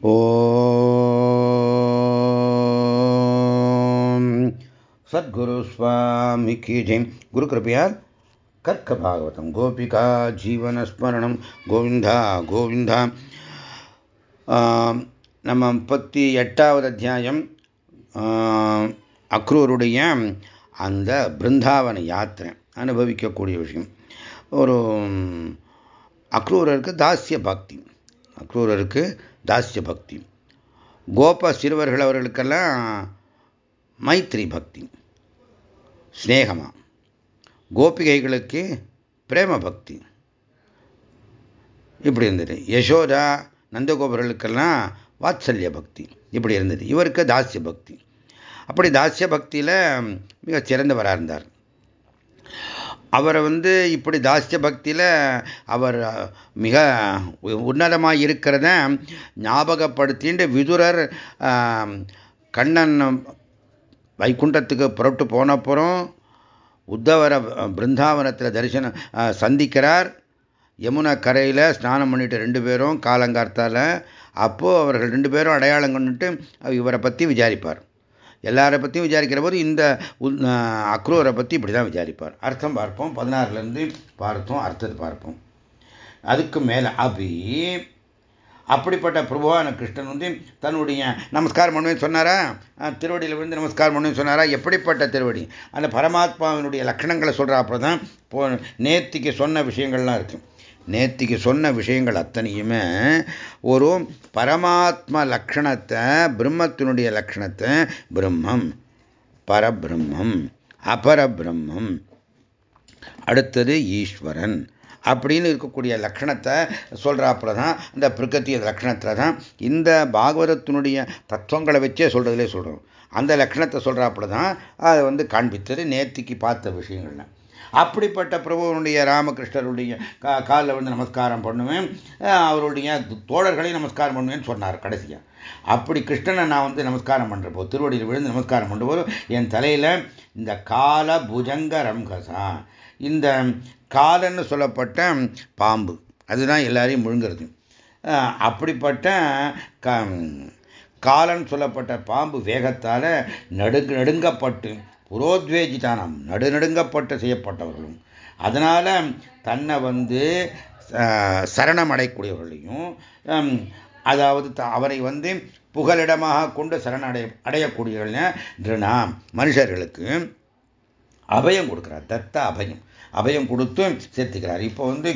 ஓம். சத்குரு சுவாமி ஜெயம் குரு கிருப்பையால் கர்க்க பாகவதம். கோபிகா ஜீவனஸ்மரணம் கோவிந்தா கோவிந்தா. நம்ம முப்பத்தி எட்டாவது அத்தியாயம் அக்ரூருடைய அந்த பிருந்தாவன யாத்திரை. அனுபவிக்கக்கூடிய விஷயம். ஒரு அக்ரூரருக்கு தாசிய பக்தி. அக்ரூரருக்கு தாசிய பக்தி. கோப சிறுவர்கள் அவர்களுக்கெல்லாம் மைத்ரி பக்தி. ஸ்னேகமா கோபிகைகளுக்கு பிரேம பக்தி. இப்படி இருந்தது. யசோதா நந்தகோபர்களுக்கெல்லாம் வாத்சல்ய பக்தி. இப்படி இருந்தது. இவருக்கு தாசிய பக்தி. அப்படி தாசிய பக்தியில் மிக சிறந்தவராக இருந்தார். அவரை வந்து இப்படி தாசிய பக்தியில் அவர் மிக உன்னதமாக இருக்கிறத ஞாபகப்படுத்திட்டு விதுரர் கண்ணன் வைகுண்டத்துக்கு புறப்பட்டு போனப்புறம் உத்தவரை பிருந்தாவனத்தில் தரிசனம் சந்திக்கிறார். யமுனா கரையில் ஸ்நானம் பண்ணிட்டு ரெண்டு பேரும் காலங்கார்த்தால் அப்போது அவர்கள் ரெண்டு பேரும் அடையாளம் கொண்டுட்டு இவரை பற்றி விசாரிப்பார். எல்லாரை பற்றியும் விசாரிக்கிற போது இந்த அக்ரூரை பற்றி இப்படி தான் விசாரிப்பார். அர்த்தம் பார்ப்போம். பதினாறுலேருந்து பார்த்தோம். அர்த்தத்தை பார்ப்போம். அதுக்கு மேலே அபி அப்படிப்பட்ட பிரபுவான கிருஷ்ணன் வந்து தன்னுடைய நமஸ்காரம் பண்ணுவேன்னு சொன்னாரா? திருவடியில் விழுந்து நமஸ்காரம் பண்ணுவேன்னு சொன்னாரா? எப்படிப்பட்ட திருவடி? அந்த பரமாத்மாவினுடைய லட்சணங்களை சொல்கிற அப்புறம் தான் போ நேத்திக்கு சொன்ன விஷயங்கள்லாம் இருக்குது நேத்திக்கு சொன்ன விஷயங்கள் அத்தனையுமே ஒரு பரமாத்மா லக்ஷணத்தை பிரம்மத்தினுடைய லக்ஷணத்தை பிரம்மம் பரபிரம்மம் அபரபிரம்மம் அடுத்தது ஈஸ்வரன் அப்படின்னு இருக்கக்கூடிய லட்சணத்தை சொல்கிறாப்புல தான் இந்த பிரகத்திய லக்ஷணத்தில் தான் இந்த பாகவதத்தினுடைய தத்துவங்களை வச்சே சொல்கிறதுலே சொல்கிறோம் அந்த லட்சணத்தை சொல்கிறாப்புல தான் அதை வந்து காண்பித்தது நேத்திக்கு பார்த்த விஷயங்கள்லாம். அப்படிப்பட்ட பிரபுவனுடைய ராமகிருஷ்ணருடைய கா காலில் வந்து நமஸ்காரம் பண்ணுவேன். அவருடைய தோழர்களை நமஸ்காரம் பண்ணுவேன்னு சொன்னார் கடைசியாக அப்படி கிருஷ்ணனை நான் வந்து நமஸ்காரம் பண்ணுறப்போ திருவடியில் விழுந்து நமஸ்காரம் பண்ணும்போது என் தலையில் இந்த கால புஜங்க ரம்கசா இந்த காலன்னு சொல்லப்பட்ட பாம்பு. அதுதான் எல்லாரையும் முழுங்கிறது. அப்படிப்பட்ட காலன்னு சொல்லப்பட்ட பாம்பு வேகத்தால் நடுங்க நடுங்கப்பட்டு புரோத்வேஜிதானம் நடுநடுங்கப்பட்டு செய்யப்பட்டவர்களும். அதனால் தன்னை வந்து சரணம் அடையக்கூடியவர்களையும் அதாவது அவரை வந்து புகலிடமாக கொண்டு சரணடைய அடையக்கூடியவர்கள் திருணா மனுஷர்களுக்கு அபயம் கொடுக்குறார் தத்த அபயம். அபயம் கொடுத்து சேர்த்துக்கிறார். இப்போ வந்து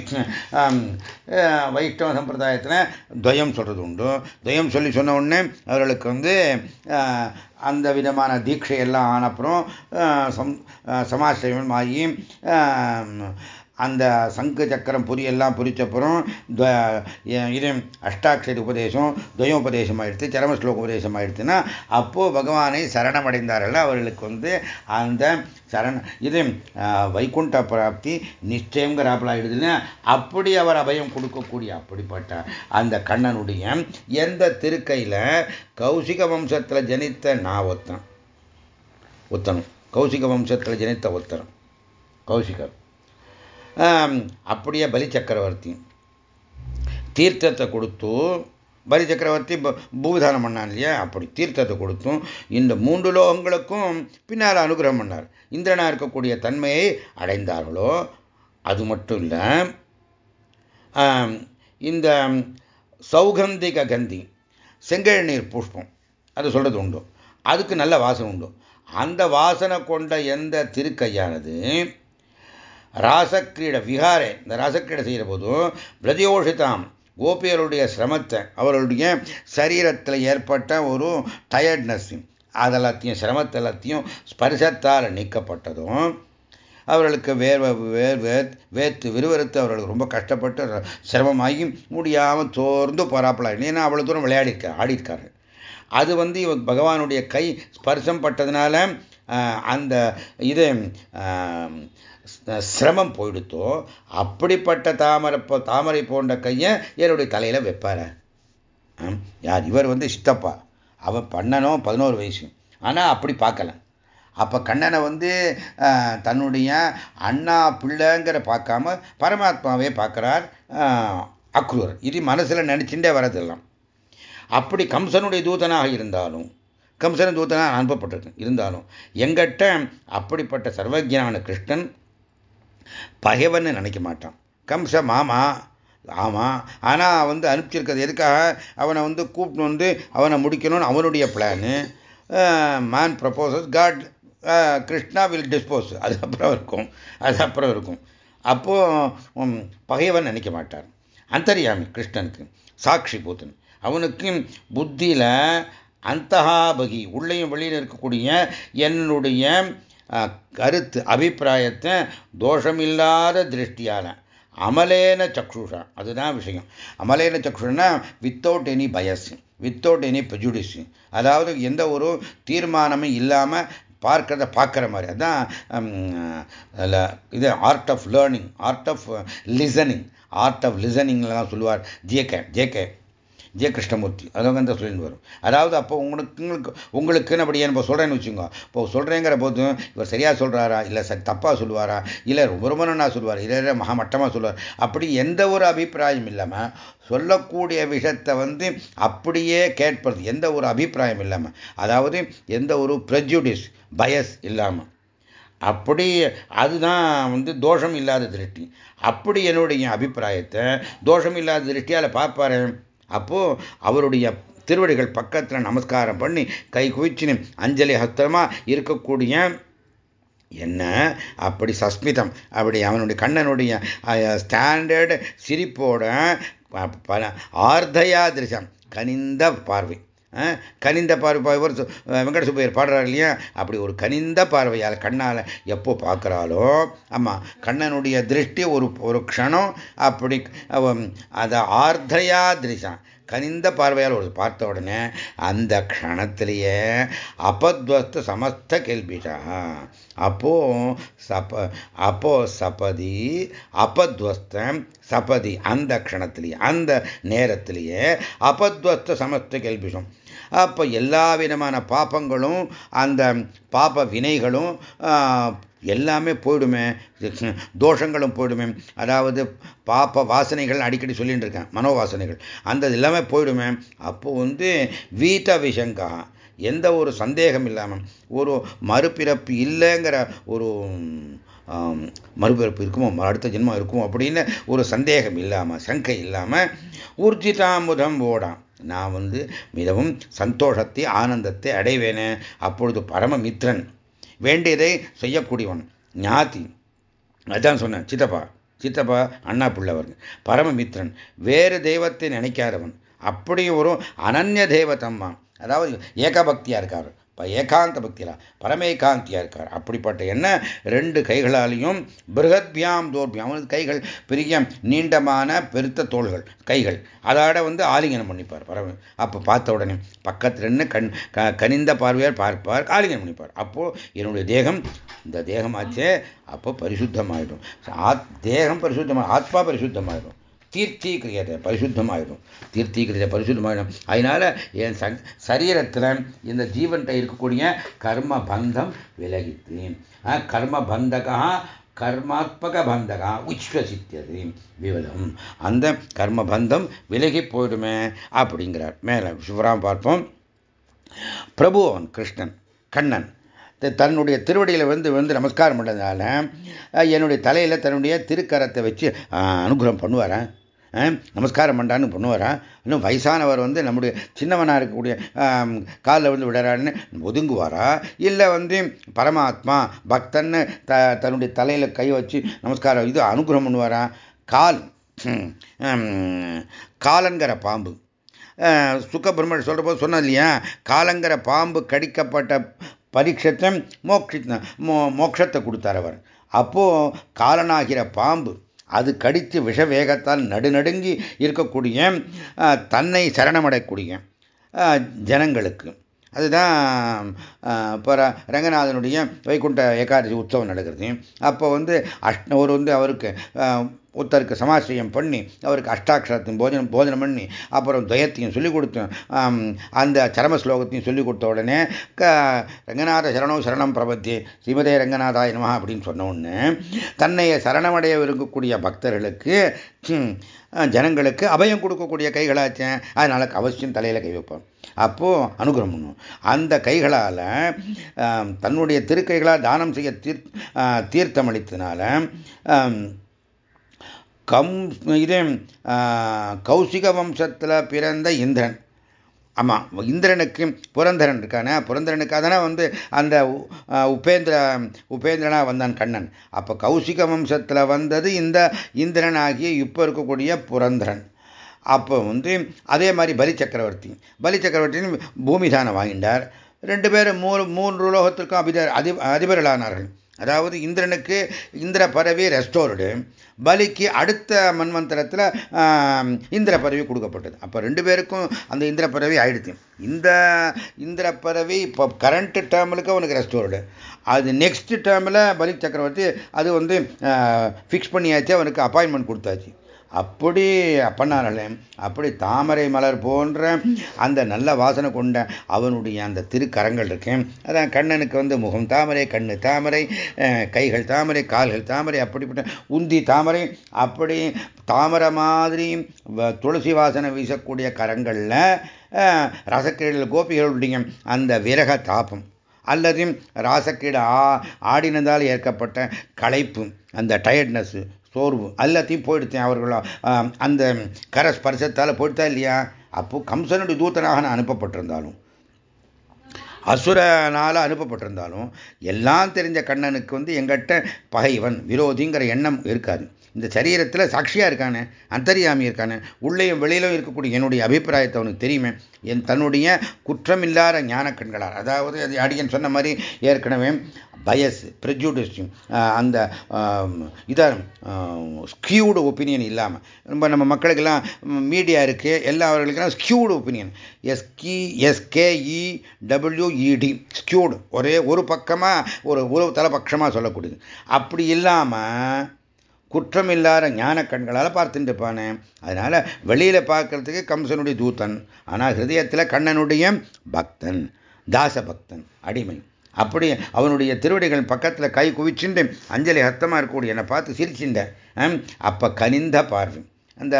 வைஷ்ணவ சம்பிரதாயத்தில் துவயம் சொல்கிறது உண்டு. துவயம் சொல்லி சொன்ன உடனே அவர்களுக்கு வந்து அந்த விதமான தீட்சையெல்லாம் ஆனப்புறம் சம் சமாசிரமம் ஆகி அந்த சங்கு சக்கரம் பொரியெல்லாம் புரிச்சப்புறம் இது அஷ்டாட்சரி உபதேசம் துவயோபதேசம் ஆயிடுத்து சரம ஸ்லோக உபதேசம் ஆயிடுச்சுன்னா அப்போது பகவானை சரணமடைந்தார்கள் அவர்களுக்கு வந்து அந்த சரண இது வைகுண்ட பிராப்தி நிச்சயங்கிறாப்பில் ஆயிடுதுன்னா அப்படி அவர் அபயம் கொடுக்கக்கூடிய அப்படிப்பட்ட அந்த கண்ணனுடைய எந்த திருக்கையில் கௌசிக வம்சத்தில் ஜனித்த நான் ஒத்தன் ஒத்தனும் கௌசிக வம்சத்தில் ஜனித்த ஒத்தனும் கௌசிகர். அப்படியே பலி சக்கரவர்த்தி. தீர்த்தத்தை கொடுத்து பலி சக்கரவர்த்தி பூதானம் பண்ணான் இல்லையா? அப்படி தீர்த்தத்தை கொடுத்தும் இந்த மூன்று லோகங்களுக்கும் பின்னால் அனுகிரகம் பண்ணார். இந்திரனாக இருக்கக்கூடிய தன்மையை அடைந்தார்களோ அது மட்டும் இல்லை இந்த சௌகந்திக கந்தி செங்கழநீர் புஷ்பம் அது சொல்கிறது உண்டு. அதுக்கு நல்ல வாசனை உண்டு. அந்த வாசனை கொண்ட எந்த திருக்கையானது ராசக்கிரீட விகாரே இந்த ராசக்கிரீடை செய்கிற போதும் பிரதியோஷிதாம் கோபியருடைய சிரமத்தை அவர்களுடைய சரீரத்தில் ஏற்பட்ட ஒரு டயர்ட்னஸ் அதெல்லாத்தையும் சிரமத்தை எல்லாத்தையும் ஸ்பரிசத்தால் நீக்கப்பட்டதும் அவர்களுக்கு வேர்வை வேர் வேத்து வேர்த்து விறுவிறுத்து அவர்களுக்கு ரொம்ப கஷ்டப்பட்டு சிரமமாகி முடியாமல் சோர்ந்து போறாப்பலாம் ஏன்னா அவ்வளோ தூரம் விளையாடிருக்க ஆடிருக்காரு அது வந்து பகவானுடைய கை ஸ்பர்சம் பட்டதுனால அந்த இது சிரமம் போயிடுத்தோ அப்படிப்பட்ட தாமரை தாமரை போன்ற கையை என்னுடைய தலையில் வைப்பார். யார்? இவர் வந்து சித்தப்பா. அவன் பண்ணனும் பதினோரு வயசு. ஆனால் அப்படி பார்க்கல. அப்போ கண்ணனை வந்து தன்னுடைய அண்ணா பிள்ளைங்கிற பார்க்காம பரமாத்மாவே பார்க்குறார் அக்ரூர். இது மனசில் நினச்சிட்டே வரதெல்லாம் அப்படி கம்சனுடைய தூதனாக இருந்தாலும் கம்சன தூதனாக அனுப்பப்பட்டிருக்கு. இருந்தாலும் எங்கிட்ட அப்படிப்பட்ட சர்வஜான கிருஷ்ணன் பகைவன்னு நினைக்க மாட்டான். கம்ச மாமா. ஆமாம் ஆனால் வந்து அனுப்பிச்சிருக்கிறது எதுக்காக? அவனை வந்து கூப்பிட்டு வந்து அவனை முடிக்கணும்னு அவனுடைய plan man proposes god Krishna will dispose அது அப்புறம் இருக்கும். அது அப்புறம் இருக்கும். அப்போது பகைவன் நினைக்க மாட்டார் அந்தரியாமி கிருஷ்ணனுக்கு சாட்சி பூத்தன். அவனுக்கு புத்தியில் அந்தகாபகி உள்ளையும் வெளியில் இருக்கக்கூடிய என்னுடைய கருத்து அபிப்பிராயத்தை தோஷமில்லாத திருஷ்டியால். அமலேன சக்ஷுஷா. அதுதான் விஷயம். அமலேன சக்ஷுஷனா without any bias without any prejudice அதாவது எந்த ஒரு தீர்மானமும் இல்லாமல் பார்க்கிறத பார்க்குற மாதிரி. அதுதான் இது art of learning art of listening art of லிசனிங்லாம் சொல்லுவார். ஜேகே ஜேகே ஜெய கிருஷ்ணமூர்த்தி அதை தான் சொல்லிட்டு வரும். அதாவது அப்போ உங்களுக்கு உங்களுக்கு உங்களுக்குன்னு அப்படி நம்ம சொல்கிறேன்னு வச்சுங்க இப்போ சொல்கிறேங்கிற போதும் இவர் சரியாக சொல்கிறாரா இல்லை சரி தப்பாக சொல்லுவாரா? இல்லை ரொம்ப ரொம்ப நான் சொல்லுவார். இல்லை மகமட்டமாக சொல்லுவார். அப்படி எந்த ஒரு அபிப்பிராயம் இல்லாமல் சொல்லக்கூடிய விஷயத்தை வந்து அப்படியே கேட்பது எந்த ஒரு அபிப்பிராயம் இல்லாமல் அதாவது எந்த ஒரு ப்ரெஜுடிஸ் பயஸ் இல்லாமல் அப்படி அதுதான் வந்து தோஷம் இல்லாத திருஷ்டி. அப்படி என்னுடைய அபிப்பிராயத்தை தோஷம் இல்லாத திருஷ்டியால் பார்ப்பாரு. அப்போது அவருடைய திருவடிகள் பக்கத்தில் நமஸ்காரம் பண்ணி கை குவிச்சு அஞ்சலி ஹஸ்தமா இருக்கக்கூடிய என்ன? அப்படி சஸ்மிதம். அப்படி அவனுடைய கண்ணனுடைய ஸ்டாண்டர்டு சிரிப்போட ஆர்தயா திருஷம் கனிந்த பார்வை. கனிந்த பார்வை இவர் வெங்கட சுப்பையர் பாடுறாரு இல்லையா? அப்படி ஒரு கனிந்த பார்வையால் கண்ணால் எப்போ பார்க்குறாலோ ஆமாம் கண்ணனுடைய திருஷ்டி ஒரு ஒரு க்ஷணம் அப்படி அதை ஆர்தயா திருஷம் கனிந்த பார்வையால் ஒரு பார்த்த உடனே அந்த க்ஷணத்திலேயே அபத்வஸ்த சமஸ்த கேள்விடா. அப்போ சப அப்போ சபதி அபத்வஸ்தம் சபதி அந்த க்ஷணத்திலேயே அந்த நேரத்திலேயே அபத்வஸ்த சமஸ்த கேள்விஷம் அப்போ எல்லா விதமான பாப்பங்களும் அந்த பாப்ப வினைகளும் எல்லாமே போயிடுமே. தோஷங்களும் போயிடுமே. அதாவது பாப்ப வாசனைகள் அடிக்கடி சொல்லிட்டு இருக்கேன் மனோவாசனைகள். அந்த எல்லாமே போயிடுமே. அப்போ வந்து வீட்ட விஷங்கா எந்த ஒரு சந்தேகம் இல்லாமல் ஒரு மறுபிறப்பு இல்லைங்கிற ஒரு மறுபிறப்பு இருக்குமோ அடுத்த ஜென்மம் இருக்குமோ அப்படின்னு ஒரு சந்தேகம் இல்லாமல் சங்கை இல்லாமல் ஊர்ஜிதாமுதம் ஓடாம் நான் வந்து மிகவும் சந்தோஷத்தை ஆனந்தத்தை அடைவேனே. அப்பொழுது பரமமித்ரன் வேண்டியதை செய்யக்கூடியவன் ஞாதி. அதான் சொன்னேன் சித்தப்பா சித்தப்பா அண்ணா பிள்ளவர் பரமமித்ரன் வேறு தெய்வத்தை நினைக்காதவன். அப்படி ஒரு அனன்ய தெய்வத்தம்மா. அதாவது ஏகபக்தியாக இருக்கார். ஏகாந்த பக்தியா பரமேகாந்தியாக இருக்கார். அப்படிப்பட்ட என்ன? ரெண்டு கைகளாலையும் பிருகத்பியாம் தோர்பியாம் அவனது கைகள் பெரிய நீண்டமான பெருத்த தோள்கள் கைகள். அதோட வந்து ஆலிங்கனம் பண்ணிப்பார் பரம அப்போ பார்த்த உடனே பக்கத்தில் இருந்து கண் கனிந்த பார்வையார் பார்ப்பார் ஆலிங்கனம் பண்ணிப்பார். அப்போ என்னுடைய தேகம் இந்த தேகமாச்சே அப்போ பரிசுத்தமாயிடும். தேகம் பரிசுத்தமாக ஆத்மா பரிசுத்தமாயிடும். தீர்த்தீக்கிரியதை பரிசுத்தமாயிடும் தீர்த்தீக்கிரியதை பரிசுத்தமாயிடும் அதனால என் சரீரத்தில் இந்த ஜீவன்கிட்ட இருக்கக்கூடிய கர்ம பந்தம் விலகித்து கர்ம பந்தகா கர்மாத்மக பந்தகா உச்வசித்தது விவதம். அந்த கர்ம பந்தம் விலகி போயிடுமே அப்படிங்கிறார். மேலே சிவராம் பார்ப்போம். பிரபுவன் கிருஷ்ணன் கண்ணன். தன்னுடைய திருவடியில் வந்து வந்து நமஸ்காரம் பண்ணதுனால என்னுடைய தலையில் தன்னுடைய திருக்கரத்தை வச்சு அனுகிரகம் பண்ணுவாரன் நமஸ்காரம் பண்ணான்னு பண்ணுவாரா? இன்னும் வயசானவர் வந்து நம்முடைய சின்னவனாக இருக்கக்கூடிய காலில் வந்து விடுறாருன்னு ஒதுங்குவாரா? இல்லை வந்து பரமாத்மா பக்தன்னு த தன்னுடைய தலையில் கை வச்சு நமஸ்காரம் இது அனுகிரகம் பண்ணுவாரா? கால் காலங்கிற பாம்பு. சுக்கபிரமன் சொல்கிற போது சொன்னது இல்லையா? காலங்கிற பாம்பு கடிக்கப்பட்ட பரீட்சத்தை மோட்சி மோட்சத்தை கொடுத்தார் அவர். அப்போது காலனாகிற பாம்பு அது கடித்து விஷ வேகத்தால் நடுநடுங்கி இருக்கக்கூடிய தன்னை சரணமடையக்கூடிய ஜனங்களுக்கு. அதுதான் இப்போ ரங்கநாதனுடைய வைகுண்ட ஏகாதசி உற்சவம் நடக்கிறது. அப்போ வந்து அஷ்ட ஒரு வந்து அவருக்கு ஒருத்தருக்கு சமாசிரியம் பண்ணி அவருக்கு அஷ்டாட்சரத்தையும் போஜனம் போஜனம் பண்ணி அப்புறம் துவயத்தையும் சொல்லிக் கொடுத்தோம் அந்த சரம ஸ்லோகத்தையும் சொல்லிக் கொடுத்த உடனே க ரங்கநாத சரணம் சரணம் பிரபத்தி ஸ்ரீமதே ரங்கநாதாய நமா அப்படின்னு சொன்ன உடனே தன்னைய சரணமடைய இருக்கக்கூடிய பக்தர்களுக்கு ஜனங்களுக்கு அபயம் கொடுக்கக்கூடிய கைகளாச்சேன் அதனால அவசியம் தலையில் கை வைப்போம். அப்போது அனுகிரகம் பண்ணும். அந்த கைகளால் தன்னுடைய திருக்கைகளால் தானம் செய்ய தீர் தீர்த்தம் அளித்தனால கம் இது கௌசிக வம்சத்தில் பிறந்த இந்திரன். ஆமாம் இந்திரனுக்கு புரந்தரன் இருக்கானே புரந்தரனுக்காக தானே வந்து அந்த உபேந்திர உபேந்திரனாக வந்தான் கண்ணன். அப்போ கௌசிக வம்சத்தில் வந்தது இந்த இந்திரன் ஆகிய இப்போ இருக்கக்கூடிய புரந்தரன். அப்போ வந்து அதே மாதிரி பலி சக்கரவர்த்தி. பலி சக்கரவர்த்தின்னு பூமி தானம் வாங்கிட்டார் ரெண்டு பேரும் மூணு மூன்று உலோகத்திற்கும் அபித அதி அதிபர்களானார்கள். அதாவது இந்திரனுக்கு இந்திர பதவி ரெஸ்டோர்டு பலிக்கு அடுத்த மன்வந்தரத்தில் இந்திர பதவி கொடுக்கப்பட்டது. அப்போ ரெண்டு பேருக்கும் அந்த இந்திர பதவி ஆயிடுச்சு. இந்த இந்திர பதவி இப்போ கரண்ட் டேர்முக்கு அவனுக்கு ரெஸ்டோர்டு அது நெக்ஸ்ட் டேர்மில் பலி சக்கரவர்த்தி அது வந்து ஃபிக்ஸ் பண்ணியாச்சு அவனுக்கு அப்பாயின்மெண்ட் கொடுத்தாச்சு. அப்படி பண்ணாரே அப்படி தாமரை மலர் போன்ற அந்த நல்ல வாசனை கொண்ட அவனுடைய அந்த திருக்கரங்கள் இருக்கேன் அதான் கண்ணனுக்கு வந்து முகம் தாமரை கண்ணு தாமரை கைகள் தாமரை கால்கள் தாமரை அப்படிப்பட்ட உந்தி தாமரை அப்படி தாமரை மாதிரி துளசி வாசனை வீசக்கூடிய கரங்களில் ரசக்கிரீடில் கோபிகளுடைய அந்த விரக தாபம் அல்லது ராசக்கீடு ஆ ஆடினதால் ஏற்கப்பட்ட களைப்பு அந்த டயர்ட்னஸ்ஸு சோர்வு. எல்லாத்தையும் போயிடுத்தேன் அவர்களோ அந்த கர ஸ்பர்சத்தால் போயிட்டா இல்லையா? அப்போ கம்சனுடைய தூத்தனாக நான் அனுப்பப்பட்டிருந்தாலும் அசுரனால் அனுப்பப்பட்டிருந்தாலும் எல்லாம் தெரிஞ்ச கண்ணனுக்கு வந்து எங்கிட்ட பகைவன் விரோதிங்கிற எண்ணம் இருக்காது. இந்த சரீரத்தில் சாட்சியாக இருக்கானே அந்தரியாமி இருக்கானே உள்ளேயும் வெளியிலும் இருக்கக்கூடிய என்னுடைய அபிப்பிராயத்தை அவனுக்கு தெரியுமே. என் தன்னுடைய குற்றமில்லாத ஞான கண்களார் அதாவது அது அடியன் சொன்ன மாதிரி ஏற்கனவே பயஸ் ப்ரெஜுடிஸ்டிங் அந்த இதாக ஸ்கியூடு ஒப்பீனியன் இல்லாமல் ரொம்ப நம்ம மக்களுக்கெல்லாம் மீடியா இருக்குது எல்லா அவர்களுக்கெல்லாம் skewed opinion S K S K E W E D skewed ஒரே ஒரு பக்கமாக ஒரு ஒரு தலைபட்சமாக சொல்லக்கூடியது. அப்படி இல்லாமல் குற்றமில்லாத ஞான கண்களால் பார்த்துட்டு இருப்பானே வெளியில் வெளியில பார்க்கறதுக்கு கம்சனுடைய தூத்தன் ஆனால் ஹிருதயத்தில் கண்ணனுடைய பக்தன் தாச பக்தன் அடிமை. அப்படி அவனுடைய திருவடிகள் பக்கத்தில் கை குவிச்சுண்டு அஞ்சலி ஹத்தமாக இருக்கக்கூடிய என்னை பார்த்து சிரிச்சுட்டேன் அப்போ கனிந்த பார்வை. அந்த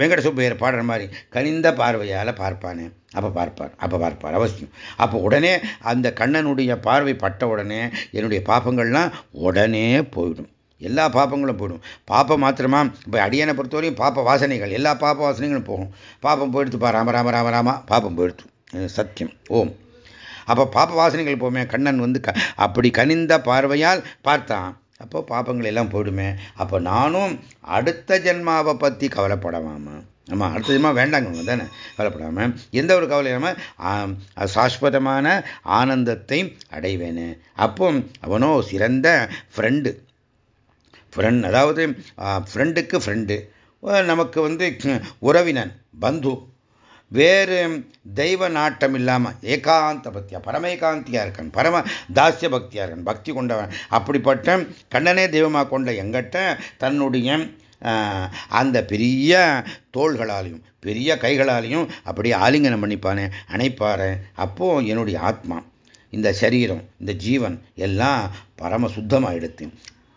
வெங்கட சுப்பையர் பாடுற மாதிரி கனிந்த பார்வையால் பார்ப்பானே. அப்போ பார்ப்பார் அப்போ பார்ப்பார் அவசியம். அப்போ உடனே அந்த கண்ணனுடைய பார்வை பட்ட உடனே என்னுடைய பாப்பங்கள்லாம் உடனே போயிடும். எல்லா பாப்பங்களும் போயிடும். பாப்பம் மாத்திரமா இப்போ அடியனை பொறுத்தவரையும் பாப்ப வாசனைகள் எல்லா பாப்ப வாசனைகளும் போகும். பாப்பம் போயிடுத்துப்பா ராம ராம ராம ராமா பாப்பம் போயிடுத்து. சத்தியம். ஓம். அப்போ பாப்ப வாசனைகள் போமே கண்ணன் வந்து க அப்படி கனிந்த பார்வையால் பார்த்தான். அப்போ பாப்பங்கள் எல்லாம் போயிடுமே. அப்போ நானும் அடுத்த ஜென்மாவை பற்றி கவலைப்படவாமா ஆமாம் அடுத்த ஜென்மா வேண்டாங்க தானே கவலைப்படாமல் எந்த ஒரு கவலை இல்லாமல் சாஸ்வதமான ஆனந்தத்தை அடைவேன். அப்போ அவனோ சிறந்த ஃப்ரெண்டு ஃப்ரெண்ட் அதாவது ஃப்ரெண்டுக்கு ஃப்ரெண்டு நமக்கு வந்து உறவினன் பந்து. வேறு தெய்வ நாட்டம் இல்லாமல் ஏகாந்த பக்தியாக பரமேகாந்தியாக இருக்கான் பரம தாசிய பக்தியாக இருக்கான் பக்தி கொண்டவன். அப்படிப்பட்ட கண்ணனே தெய்வமாக கொண்ட எங்கிட்ட தன்னுடைய அந்த பெரிய தோள்களாலையும் பெரிய கைகளாலையும் அப்படியே ஆலிங்கனம் பண்ணிப்பானே அணைப்பாரு. அப்போது என்னுடைய ஆத்மா இந்த சரீரம் இந்த ஜீவன் எல்லாம் பரம சுத்தமாயிடுத்து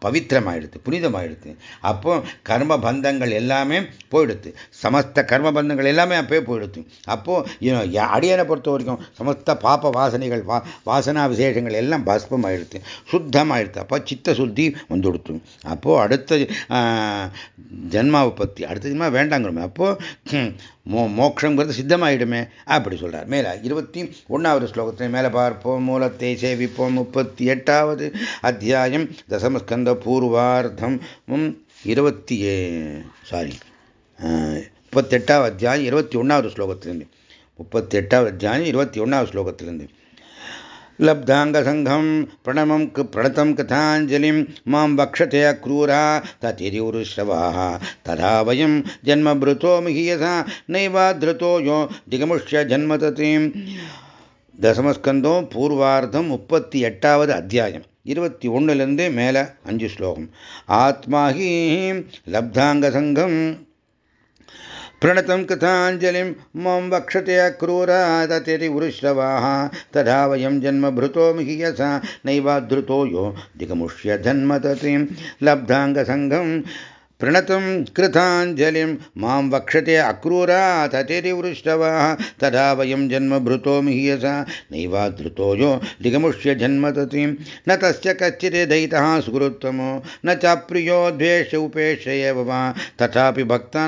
பவித்திரமாயிடுது புனிதமாயிடுது அப்போ கர்ம பந்தங்கள் எல்லாமே போயிடுது சமஸ்த கர்ம பந்தங்கள் எல்லாமே அப்பயே போயிடுது அப்போ அடியனை பொறுத்த வரைக்கும் சமஸ்த பாப்ப வாசனைகள் வா வாசனா விசேஷங்கள் எல்லாம் பஸ்பமாயிடுது சுத்தமாயிடுது அப்போ சித்த சுத்தி வந்துடுத்து. அப்போ அடுத்த ஜென்மாவை பற்றி அடுத்த ஜென்மா வேண்டாங்கிறோமே. அப்போ மோ மோட்சங்கிறது சித்தமாயிடுமே. அப்படி சொல்றார். மேல இருபத்தி ஒன்னாவது ஸ்லோகத்தை மேல பார்ப்போம். மூலத்தை சேவிப்போம். முப்பத்தி எட்டாவது அத்தியாயம். தசமஸ்கந்த பூர்வார்த்தம். இருபத்தி சாரி முப்பத்தெட்டாவது அத்தியாயம் இருபத்தி ஒன்றாவது ஸ்லோகத்திலிருந்து. முப்பத்தி எட்டாவது அத்தியாயம் இருபத்தி ஒன்றாவது ஸ்லோகத்திலிருந்து. लब्धाङ्गसङ्घं प्रणमं प्रणतं कथाञ्जलिं मां वक्षते क्रूरा ततिरिवृश्रवाः तथा वयं जन्मभृतो मिहि यथा नैवाधृतो यो दिगमुष्य जन्म ततिं தசமஸ்கந்தம் பூர்வார்த்தம் முப்பத்தி எட்டாவது அத்தியாயம் இருபத்தி ஒன்னுலேருந்து மேலே அஞ்சு ஸ்லோகம் ஆத்மாஹி லப்தாங்க சங்கம் प्रणतं कथाजलि मम वक्षते अक्रूरादतिरिवृश्रवाः तदा वयं जन्मभृतो मिहस नैवाधृतो यो दिगमुष्य जन्मततिं लब्धाङ्गसङ्गं प्रणतं कृताञ्जलिं माँ वक्षते अक्रूराततिरिवृष्टवः तदा वयं जन्मभृतो नैवा नैवाधृतो यो दिगमुष्य जन्म तथी न तस्य दयिता सुहृत्तमो। न च प्रियो द्वेष उपेक्ष एव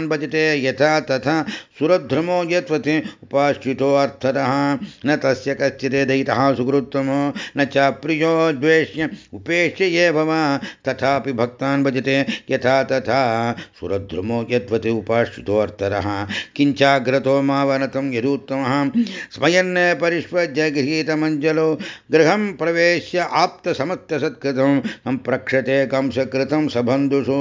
भजते यथा तथा सुरध्रमो यत्वते उपाश्रितोऽर्थरः न तस्य कश्चिदेदयितः सुहृत्तमो न च प्रियो द्वेष्य उपेक्ष एव वा तथापि भक्तान् भजते यथा तथा। सुरध्रुमो यद्वत् उपाश्रितोऽर्थरः किञ्चाग्रतो मावनतं यदुत्तमः। स्मयन् परिष्वज्य गृहीतमञ्जलो गृहं प्रवेश्य आप्तसमत्तसत्कृतं। सम्प्रक्षते कंसकृतं सबन्धुषु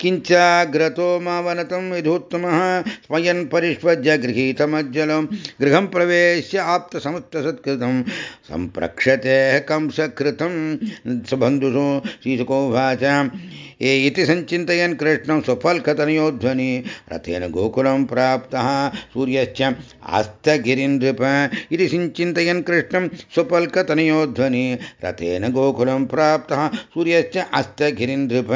किञ्चाग्रतो मावनतं विधुत्तमः स्मयन् परिष्वज्य गृहीतमज्जलं गृहं प्रवेश्य आप्तसमुत्तसत्कृतं। सम्प्रक्षते कंसकृतं। सुबन्धुषु श्रीसुकोवाच ये इति सञ्चिन्तयन् कृष्णं स्वफल्कतनयोध्वनि रथेन गोकुलं प्राप्तः सूर्यश्च आस्तगिरिं नृप इति सिञ्चिन्तयन् कृष्णं स्वफल्कतनयोध्वनि रथेन गोकुलं प्राप्तः सूर्यश्च अस्तगिरिं नृप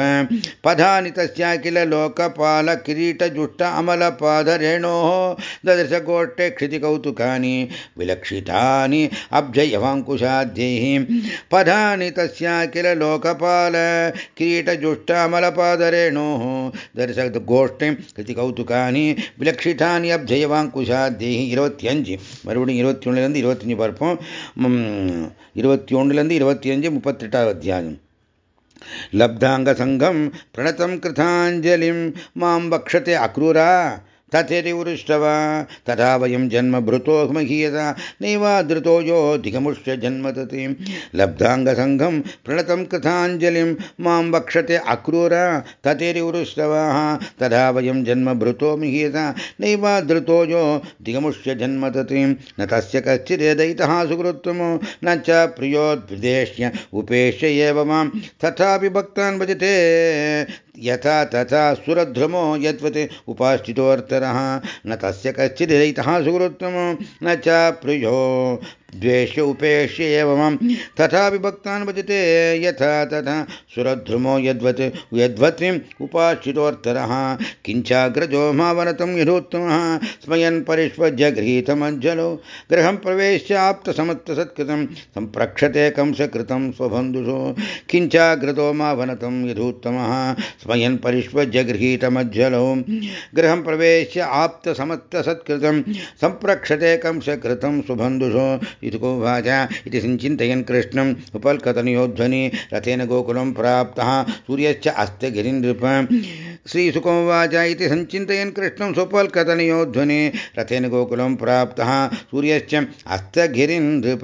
पदानि तस्या किल लोकपालकिरीटजुष्ट अमलपादरेणोः ददर्शगोष्ठे क्षितिकौतुकानि विलक्षितानि अब्जयवाङ्कुशाद्यैः पदानि तस्या किल लोकपाल किरीटजुष्ट अमलपादरेणोः दर्शक गोष्ठिं கிருதிகௌதுகானி விலக்ஷிதானி அப்ஜயவாங்குஷாத்தேகி இருபத்தி அஞ்சு மறுபடியும் இருபத்தி ஒன்றுலேருந்து இருபத்தஞ்சு பார்ப்போம் இருபத்தி ஒன்றுலேருந்து இருபத்தி அஞ்சு முப்பத்தெட்டாவது அத்தியாயம் लब्धाङ्गसङ्गं प्रणतं कृताञ्जलिं मां वक्षते अक्रूरा तथेरिवृष्टवा तथा वयं जन्मभृतो महीयता नैवादृतो यो दिगमुष्य जन्मतति लब्धाङ्गसङ्गं प्रणतं कृताञ्जलिं माँ वक्षते अक्रूरा। तथेरिवृष्टवाः तथा वयं जन्मभृतो मिहीयता नैवादृतो यो दिगमुष्य जन्मतति न तस्य कश्चिदेदयितः सुकृत्तमो न च प्रियोद्विदेश्य उपेश्य एव माँ तथापि भक्तान् भजते। यथा तथा सुरध्रुमो यद्वत् उपाश्चितोऽर्थरः न तस्य कश्चिद् रहितः सुकृत्तमो न च प्रियो। द्वेष्य उपेक्ष्य एव माँ तथापि भक्तान् भजते यथा तथा। सुरध्रुमो यद्वत् यद्वत् उपाश्चितोऽर्थरः किञ्चाग्रजो मावनतं यथोत्तमः स्मयन् परिष्वज्य गृहीतमज्जलो गृहं प्रवेश्य आप्तसमत्तसत्कृतं सम्प्रक्षते कंसकृतं स्वबन्धुषो। किञ्चाग्रतो मावनतं यथोत्तमः स्मयन् परिष्वज्य गृहीतमज्जलो गृहं प्रवेश्य आप्तसमत्तसत्कृतं सम्प्रक्षते कंसकृतं स्वबन्धुषो। इतुकोवाच इति सिञ्चिन्तयन् कृष्णम् उपल्कतनयोध्वनि रथेन गोकुलं प्राप्तः सूर्यश्च अस्त्यगिरिं नृप श्रीसुकोवाच इति सञ्चिन्तयन् कृष्णं सुपल्कतनयोध्वनि रथेन गोकुलं प्राप्तः सूर्यश्च अस्त्यगिरिं नृप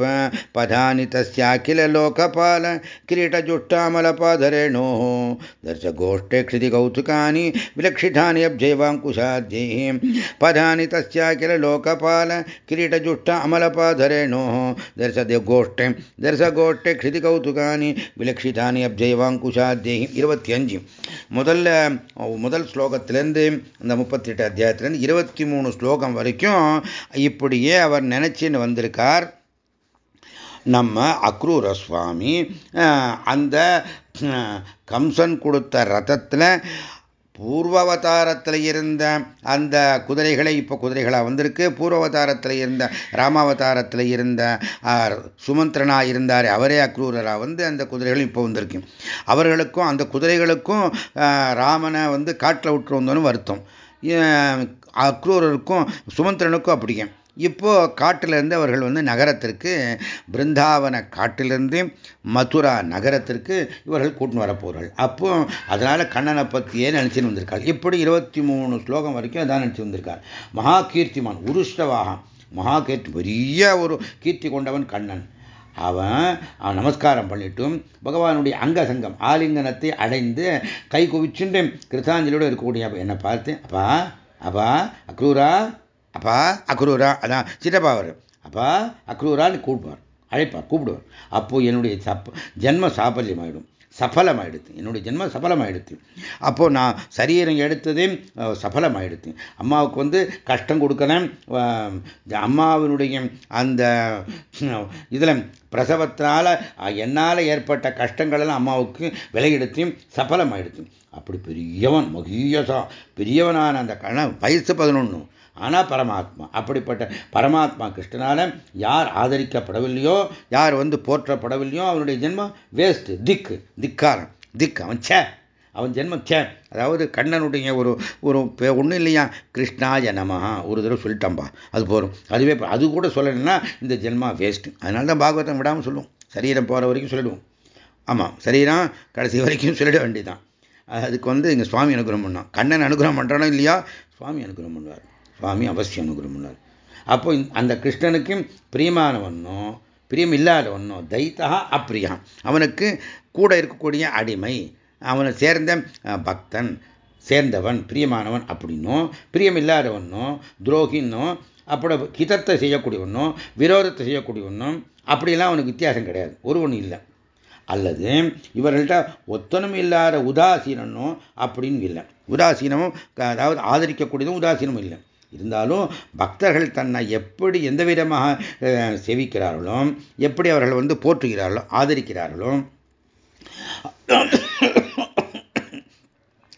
पदानि तस्याखिललोकपाल किरीटजुष्टामलपाधरेणोः दर्शगोष्ठे क्षितिकौतुकानि विलक्षितानि अब्जैवाङ्कुशाद्यैः पदानि तस्याखिललोकपाल किरीटजुष्ट अमलपाधरेणोः దర్శ గోష్ఠి దర్శ கோட்டை க்ஷிதி கௌதுகானி விலக்ஷிதானி அப்ஜெய்வாங்குஷாத்தேகி இருபத்தி அஞ்சு முதல்ல முதல் ஸ்லோகத்திலேருந்து அந்த முப்பத்தெட்டு அத்தியாயத்திலேருந்து இருபத்தி மூணு ஸ்லோகம் வரைக்கும் இப்படியே அவர் நினைச்சின்னு வந்திருக்கார் நம்ம அக்ரூரஸ்வாமி அந்த கம்சன் கொடுத்த ரதத்தில் பூர்வாவதாரத்தில் இருந்த அந்த குதிரைகளை இப்போ குதிரைகளாக வந்திருக்கு. பூர்வாவதாரத்தில் இருந்த ராமாவதாரத்தில் இருந்த சுமந்திரனாக இருந்தார் அவரே அக்ரூரராக வந்து அந்த குதிரைகளும் இப்போ வந்திருக்கு. அவர்களுக்கும் அந்த குதிரைகளுக்கும் ராமனை வந்து காட்டில் விட்டு வந்தோன்னு வருத்தம் அக்ரூரருக்கும் சுமந்திரனுக்கும் அப்படிங்க இப்போ காட்டிலிருந்து அவர்கள் வந்து நகரத்திற்கு பிருந்தாவன காட்டிலிருந்து மதுரா நகரத்திற்கு இவர்கள் கூட்டின்னு வரப்போகிறார்கள் அப்போ அதனால கண்ணனை பற்றியே நினச்சின்னு வந்திருக்காள் இப்படி இருபத்தி மூணு ஸ்லோகம் வரைக்கும் அதான் நினச்சி வந்திருக்கார்? மகா கீர்த்திமான் உருஷ்டவாகம் மகா கீர்த்தி பெரிய ஒரு கீர்த்தி கொண்டவன் கண்ணன். அவன் அவன் நமஸ்காரம் பண்ணிட்டும் பகவானுடைய அங்க சங்கம் ஆலிங்கனத்தை அடைந்து கை குவிச்சுண்டு கிருத்தாஞ்சலியோடு இருக்கக்கூடிய என்னை பார்த்து அப்பா அப்பா அக்ரூரா அப்பா அக்ரூரா அதான் சித்தப்பா அவர். அப்பா அக்ரூரான்னு கூப்பிடுவார். அழைப்பார் கூப்பிடுவார். அப்போ என்னுடைய சப் ஜென்ம சாபல்யமாயிடும். சஃபலமாயிடுது என்னுடைய ஜென்மம் சஃபலமாயிடுது அப்போது நான் சரீரம் எடுத்ததே சஃபலமாயிடுது அம்மாவுக்கு வந்து கஷ்டம் கொடுக்கணும் அம்மாவினுடைய அந்த இதில் பிரசவத்தினால் என்னால் ஏற்பட்ட கஷ்டங்களெல்லாம் அம்மாவுக்கு விலையெடுத்து சஃபலமாயிடுது அப்படி பெரியவன் மகியசா பெரியவனான அந்த கண வயசு பதினொன்று ஆனால் பரமாத்மா அப்படிப்பட்ட பரமாத்மா கிருஷ்ணனால யார் ஆதரிக்கப்படவில்லையோ யார் வந்து போற்றப்படவில்லையோ அவனுடைய ஜென்மம் வேஸ்ட் திக்கு திக்காரன் திக் அவன் சே அவன் ஜென்மம் சே அதாவது கண்ணனுடைய ஒரு ஒரு ஒன்றும் இல்லையா? கிருஷ்ணாய நமஹா. ஒரு தடவை சொல்லிட்டான்பா. அது போகிறோம் அதுவே அது கூட சொல்லணும்னா இந்த ஜென்மா வேஸ்ட்டு அதனால தான் பாகவதம் விடாமல் சொல்லுவோம் சரீரம் போகிற வரைக்கும் சொல்லிடுவோம். ஆமாம் சரீரம் கடைசி வரைக்கும் சொல்லிட வேண்டியதான் அதுக்கு வந்து எங்கள் சுவாமி அனுகிரகம் பண்ணோம் கண்ணன் அனுகிரகம் பண்ணுறானோ இல்லையா சுவாமி அனுகிரகம் பண்ணுவார். சுவாமி அவசியம் அனுகிரகம் அப்போ அந்த கிருஷ்ணனுக்கு பிரியமானவனும் பிரியம் இல்லாதவனோ தைத்தா அப்பிரியா அவனுக்கு கூட இருக்கக்கூடிய அடிமை அவனை சேர்ந்த பக்தன் சேர்ந்தவன் பிரியமானவன் அப்படின்னும் பிரியம் இல்லாதவனும் துரோகின்னும் அப்படி ஹிதத்தை செய்யக்கூடியவனும் விரோதத்தை செய்யக்கூடியவனும் அப்படிலாம் அவனுக்கு வித்தியாசம் கிடையாது. ஒருவனும் இல்லை. அல்லது இவர்கள்ட்ட ஒத்தனும் இல்லாத உதாசீனனும் அப்படின்னு இல்லை. உதாசீனமும் அதாவது ஆதரிக்கக்கூடியதும் உதாசீனமும் இல்லை. இருந்தாலும் பக்தர்கள் தன்னை எப்படி எந்த விதமாக செவிக்கிறார்களோ எப்படி அவர்கள் வந்து போற்றுகிறார்களோ ஆதரிக்கிறார்களோ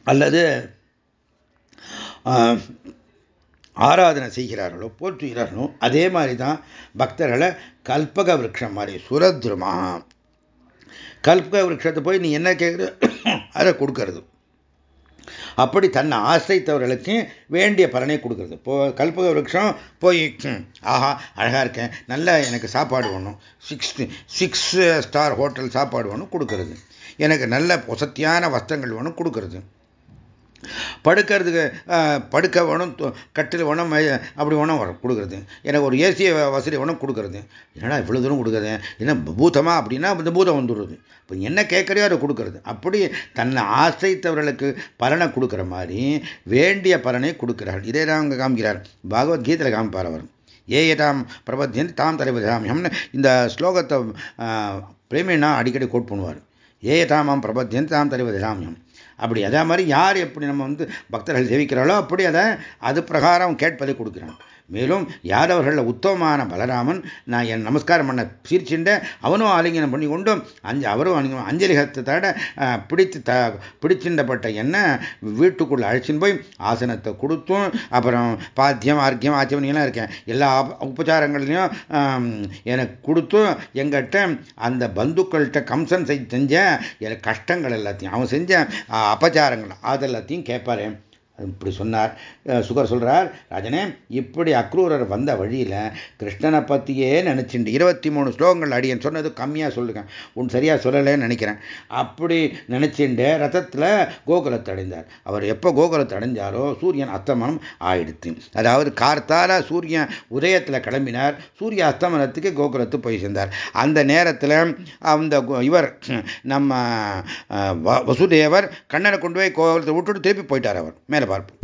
அல்லது ஆராதனை செய்கிறார்களோ போற்றுகிறார்களோ அதே மாதிரி தான் பக்தர்களை கல்பக விரக்ஷம் மாதிரி சுரத்ருமா கல்பக விரக்ஷத்தை போய் நீ என்ன கேட்குற அதை கொடுக்கறது. அப்படி தன்னை ஆசிரித்தவர்களுக்கு வேண்டிய பலனை கொடுக்கறது. இப்போ கல்பக விரக்ஷம் போய் ஆஹா அழகாக இருக்கேன். நல்லா எனக்கு சாப்பாடு ஒன்றும் சிக்ஸ் சிக்ஸ் ஸ்டார் ஹோட்டல் சாப்பாடு வேணும் கொடுக்கறது. எனக்கு நல்ல வசத்தியான வஸ்திரங்கள் வேணும் கொடுக்கறது. படுக்கிறதுக்கு படுக்க வேணும் கட்டில் வேணும் அப்படி வேணும் வரும் கொடுக்குறது. எனக்கு ஒரு ஏசிய வசதி வேணும் கொடுக்குறது. என்னடா இவ்வளோ தூரம் கொடுக்குறது? என்ன பூதமா? அப்படின்னா இந்த பூதம் வந்துடுறது இப்போ என்ன கேட்குறையோ அதை கொடுக்கறது. அப்படி தன்னை ஆசைத்தவர்களுக்கு பலனை கொடுக்குற மாதிரி வேண்டிய பலனை கொடுக்கிறார்கள். இதே தான் அவங்க காமிக்கிறார். பகவத்கீதையில் காமிப்பார் அவர். ஏதாம் பிரபத்தியன் தாம் தலைவதாமியம்னு இந்த ஸ்லோகத்தை பிரேமினா அடிக்கடி கோட் பண்ணுவார். ஏயதாமாம் பிரபத்தியன் தாம் தலைவதாமியம் அப்படி. அதே மாதிரி யார் எப்படி நம்ம வந்து பக்தர்கள் சேவிக்கிறாளோ அப்படி அதை அது பிரகாரம் கேட்பதை கொடுக்குறான். மேலும் யாதவர்களில் உத்தமமான பலராமன் நான் என் நமஸ்காரம் பண்ண சீர்ச்சிண்ட அவனும் ஆலிங்கனம் பண்ணி கொண்டும் அஞ்சு அவரும் அஞ்சலிகத்தோட பிடித்து த பிடிச்சிண்டப்பட்ட என்ன வீட்டுக்குள்ள அழைச்சின்னு போய் ஆசனத்தை கொடுத்தும் அப்புறம் பாத்தியம் ஆர்க்கியம் ஆச்சமனியெல்லாம் இருக்கேன். எல்லா உபச்சாரங்கள்லையும் எனக்கு கொடுத்தும் எங்கிட்ட அந்த பந்துக்கள்கிட்ட கம்சன் செஞ்ச எனக்கு கஷ்டங்கள் எல்லாத்தையும் அவன் செஞ்ச அபச்சாரங்கள் அதெல்லாத்தையும் கேட்பாரு இப்படி சொன்னார். சுகர் சொல்றார் ராஜனே இப்படி அக்ரூரர் வந்த வழியில் கிருஷ்ணனை பற்றியே நினச்சிண்டு இருபத்தி மூணு ஸ்லோகங்கள் அடியன் சொன்னது கம்மியாக சொல்லுங்க. உன் சரியாக சொல்லலைன்னு நினைக்கிறேன். அப்படி நினச்சிண்டு ரதத்தில் கோகுலத்தை அடைந்தார். அவர் எப்போ கோகுலத்தை அடைஞ்சாரோ சூரியன் அஸ்தமனம் ஆயிடுத்து. அதாவது கார்த்தால சூரியன் உதயத்தில் கிளம்பினார். சூரிய அஸ்தமனத்துக்கு கோகுலத்து போய் சேர்ந்தார். அந்த நேரத்தில் அந்த இவர் நம்ம வசுதேவர் கண்ணனை கொண்டு போய் கோகுலத்தை விட்டுட்டு திருப்பி போயிட்டார் அவர் மேலே பார்ப்போம்